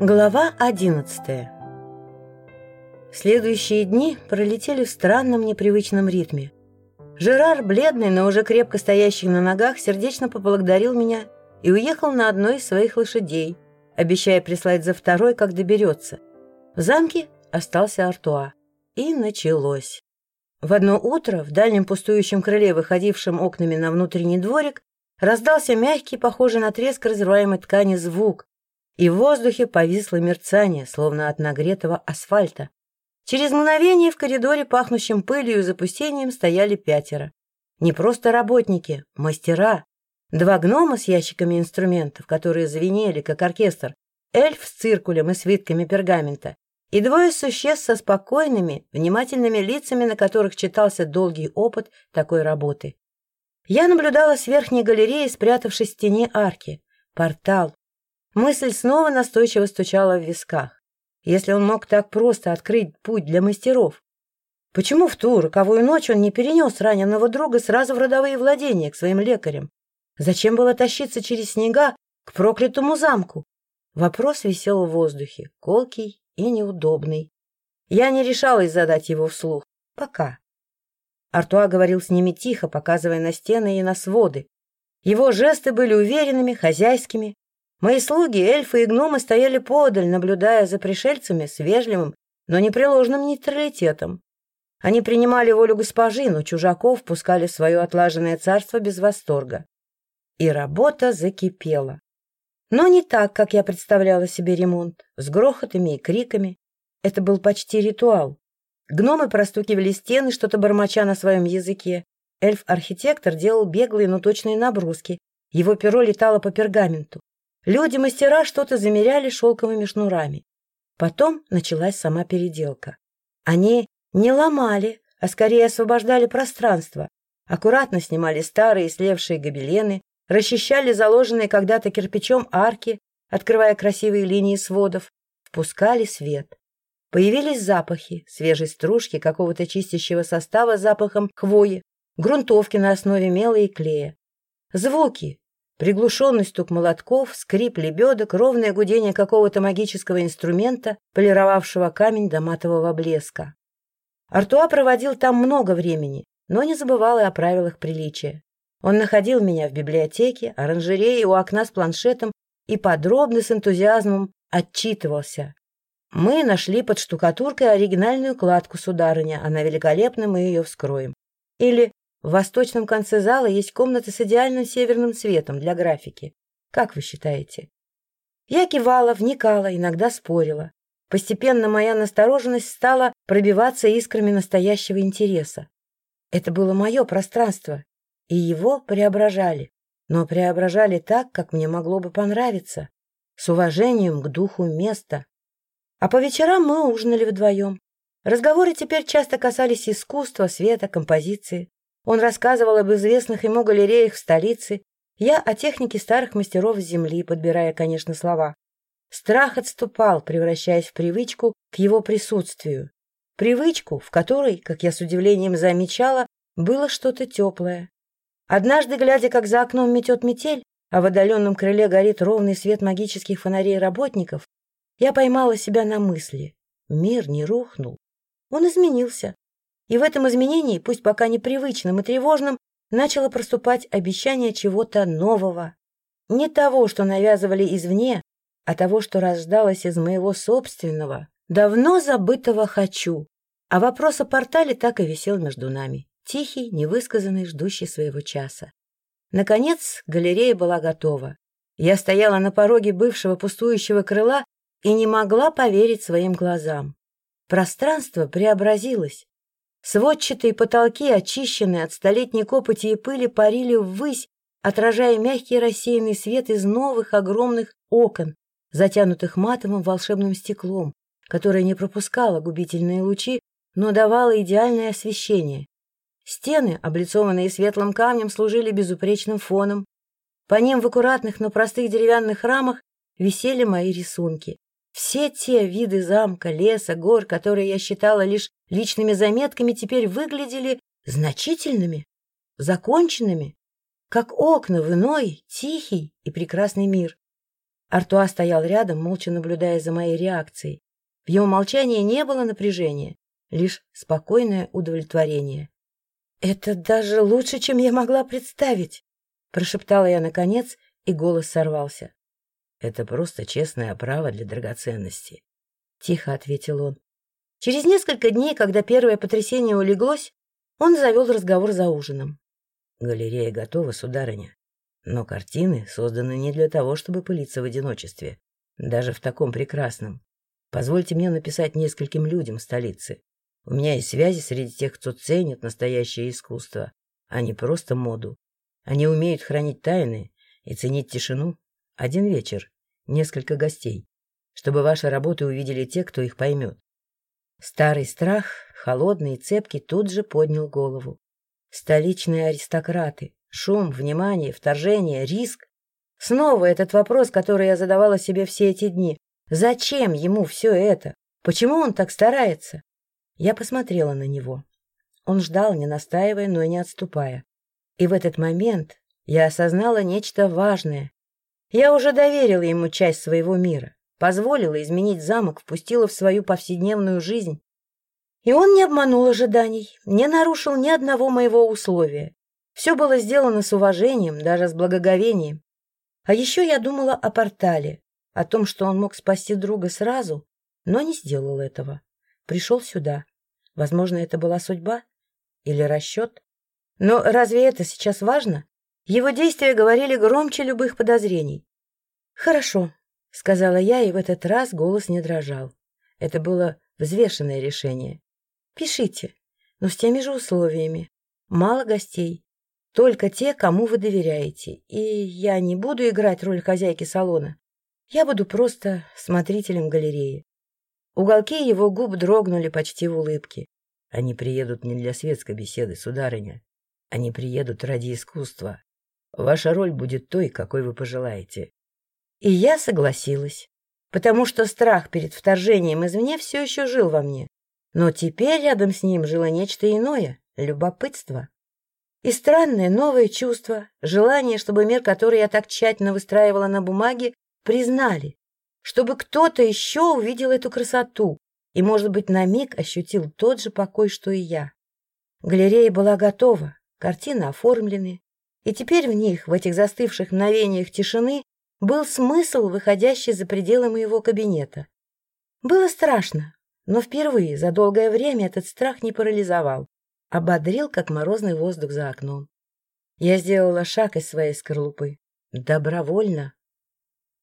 Глава 11 Следующие дни пролетели в странном непривычном ритме. Жерар, бледный, но уже крепко стоящий на ногах, сердечно поблагодарил меня и уехал на одной из своих лошадей, обещая прислать за второй, как доберется. В замке остался Артуа. И началось. В одно утро в дальнем пустующем крыле, выходившем окнами на внутренний дворик, раздался мягкий, похожий на треск разрываемой ткани звук, и в воздухе повисло мерцание, словно от нагретого асфальта. Через мгновение в коридоре, пахнущем пылью и запустением, стояли пятеро. Не просто работники, мастера. Два гнома с ящиками инструментов, которые звенели, как оркестр, эльф с циркулем и свитками пергамента, и двое существ со спокойными, внимательными лицами, на которых читался долгий опыт такой работы. Я наблюдала с верхней галереи, спрятавшись в тени арки. Портал, Мысль снова настойчиво стучала в висках. Если он мог так просто открыть путь для мастеров, почему в ту роковую ночь он не перенес раненого друга сразу в родовые владения к своим лекарям? Зачем было тащиться через снега к проклятому замку? Вопрос висел в воздухе, колкий и неудобный. Я не решалась задать его вслух. Пока. Артуа говорил с ними тихо, показывая на стены и на своды. Его жесты были уверенными, хозяйскими, Мои слуги, эльфы и гномы стояли подаль, наблюдая за пришельцами с вежливым, но непреложным нейтралитетом. Они принимали волю госпожи, но чужаков пускали в свое отлаженное царство без восторга. И работа закипела. Но не так, как я представляла себе ремонт, с грохотами и криками. Это был почти ритуал. Гномы простукивали стены, что-то бормоча на своем языке. Эльф-архитектор делал беглые, но точные наброски. Его перо летало по пергаменту. Люди-мастера что-то замеряли шелковыми шнурами. Потом началась сама переделка. Они не ломали, а скорее освобождали пространство, аккуратно снимали старые слевшие гобелены, расчищали заложенные когда-то кирпичом арки, открывая красивые линии сводов, впускали свет. Появились запахи, свежей стружки, какого-то чистящего состава с запахом хвои, грунтовки на основе мела и клея. Звуки, Приглушенный стук молотков, скрип лебедок, ровное гудение какого-то магического инструмента, полировавшего камень до матового блеска. Артуа проводил там много времени, но не забывал и о правилах приличия. Он находил меня в библиотеке, оранжерее у окна с планшетом и подробно с энтузиазмом отчитывался. Мы нашли под штукатуркой оригинальную кладку, сударыня, она великолепна, мы ее вскроем. Или в восточном конце зала есть комната с идеальным северным цветом для графики. Как вы считаете? Я кивала, вникала, иногда спорила. Постепенно моя настороженность стала пробиваться искрами настоящего интереса. Это было мое пространство, и его преображали. Но преображали так, как мне могло бы понравиться, с уважением к духу места. А по вечерам мы ужинали вдвоем. Разговоры теперь часто касались искусства, света, композиции. Он рассказывал об известных ему галереях в столице, я о технике старых мастеров земли, подбирая, конечно, слова. Страх отступал, превращаясь в привычку к его присутствию. Привычку, в которой, как я с удивлением замечала, было что-то теплое. Однажды, глядя, как за окном метет метель, а в отдаленном крыле горит ровный свет магических фонарей работников, я поймала себя на мысли. Мир не рухнул. Он изменился. И в этом изменении, пусть пока непривычным и тревожным, начало проступать обещание чего-то нового. Не того, что навязывали извне, а того, что рождалось из моего собственного, давно забытого «хочу». А вопрос о портале так и висел между нами, тихий, невысказанный, ждущий своего часа. Наконец галерея была готова. Я стояла на пороге бывшего пустующего крыла и не могла поверить своим глазам. Пространство преобразилось. Сводчатые потолки, очищенные от столетней копоти и пыли, парили ввысь, отражая мягкий рассеянный свет из новых огромных окон, затянутых матовым волшебным стеклом, которое не пропускало губительные лучи, но давало идеальное освещение. Стены, облицованные светлым камнем, служили безупречным фоном. По ним в аккуратных, но простых деревянных рамах висели мои рисунки. Все те виды замка, леса, гор, которые я считала лишь личными заметками, теперь выглядели значительными, законченными, как окна в иной, тихий и прекрасный мир. Артуа стоял рядом, молча наблюдая за моей реакцией. В его молчании не было напряжения, лишь спокойное удовлетворение. «Это даже лучше, чем я могла представить!» — прошептала я наконец, и голос сорвался. «Это просто честное право для драгоценности», — тихо ответил он. Через несколько дней, когда первое потрясение улеглось, он завел разговор за ужином. «Галерея готова, сударыня. Но картины созданы не для того, чтобы пылиться в одиночестве, даже в таком прекрасном. Позвольте мне написать нескольким людям в столице. У меня есть связи среди тех, кто ценит настоящее искусство, а не просто моду. Они умеют хранить тайны и ценить тишину. Один вечер, несколько гостей, чтобы ваши работы увидели те, кто их поймет. Старый страх, холодный и цепкий, тут же поднял голову. Столичные аристократы, шум, внимание, вторжение, риск. Снова этот вопрос, который я задавала себе все эти дни. Зачем ему все это? Почему он так старается? Я посмотрела на него. Он ждал, не настаивая, но и не отступая. И в этот момент я осознала нечто важное. Я уже доверила ему часть своего мира, позволила изменить замок, впустила в свою повседневную жизнь. И он не обманул ожиданий, не нарушил ни одного моего условия. Все было сделано с уважением, даже с благоговением. А еще я думала о портале, о том, что он мог спасти друга сразу, но не сделал этого. Пришел сюда. Возможно, это была судьба или расчет. Но разве это сейчас важно? Его действия говорили громче любых подозрений. «Хорошо», — сказала я, и в этот раз голос не дрожал. Это было взвешенное решение. «Пишите, но с теми же условиями. Мало гостей. Только те, кому вы доверяете. И я не буду играть роль хозяйки салона. Я буду просто смотрителем галереи». Уголки его губ дрогнули почти в улыбке. Они приедут не для светской беседы, сударыня. Они приедут ради искусства. Ваша роль будет той, какой вы пожелаете. И я согласилась, потому что страх перед вторжением извне все еще жил во мне. Но теперь рядом с ним жило нечто иное — любопытство. И странное новое чувство, желание, чтобы мир, который я так тщательно выстраивала на бумаге, признали, чтобы кто-то еще увидел эту красоту, и, может быть, на миг ощутил тот же покой, что и я. Галерея была готова, картины оформлены, и теперь в них, в этих застывших мгновениях тишины, был смысл, выходящий за пределы моего кабинета. Было страшно, но впервые за долгое время этот страх не парализовал, ободрил, как морозный воздух за окном. Я сделала шаг из своей скорлупы. Добровольно.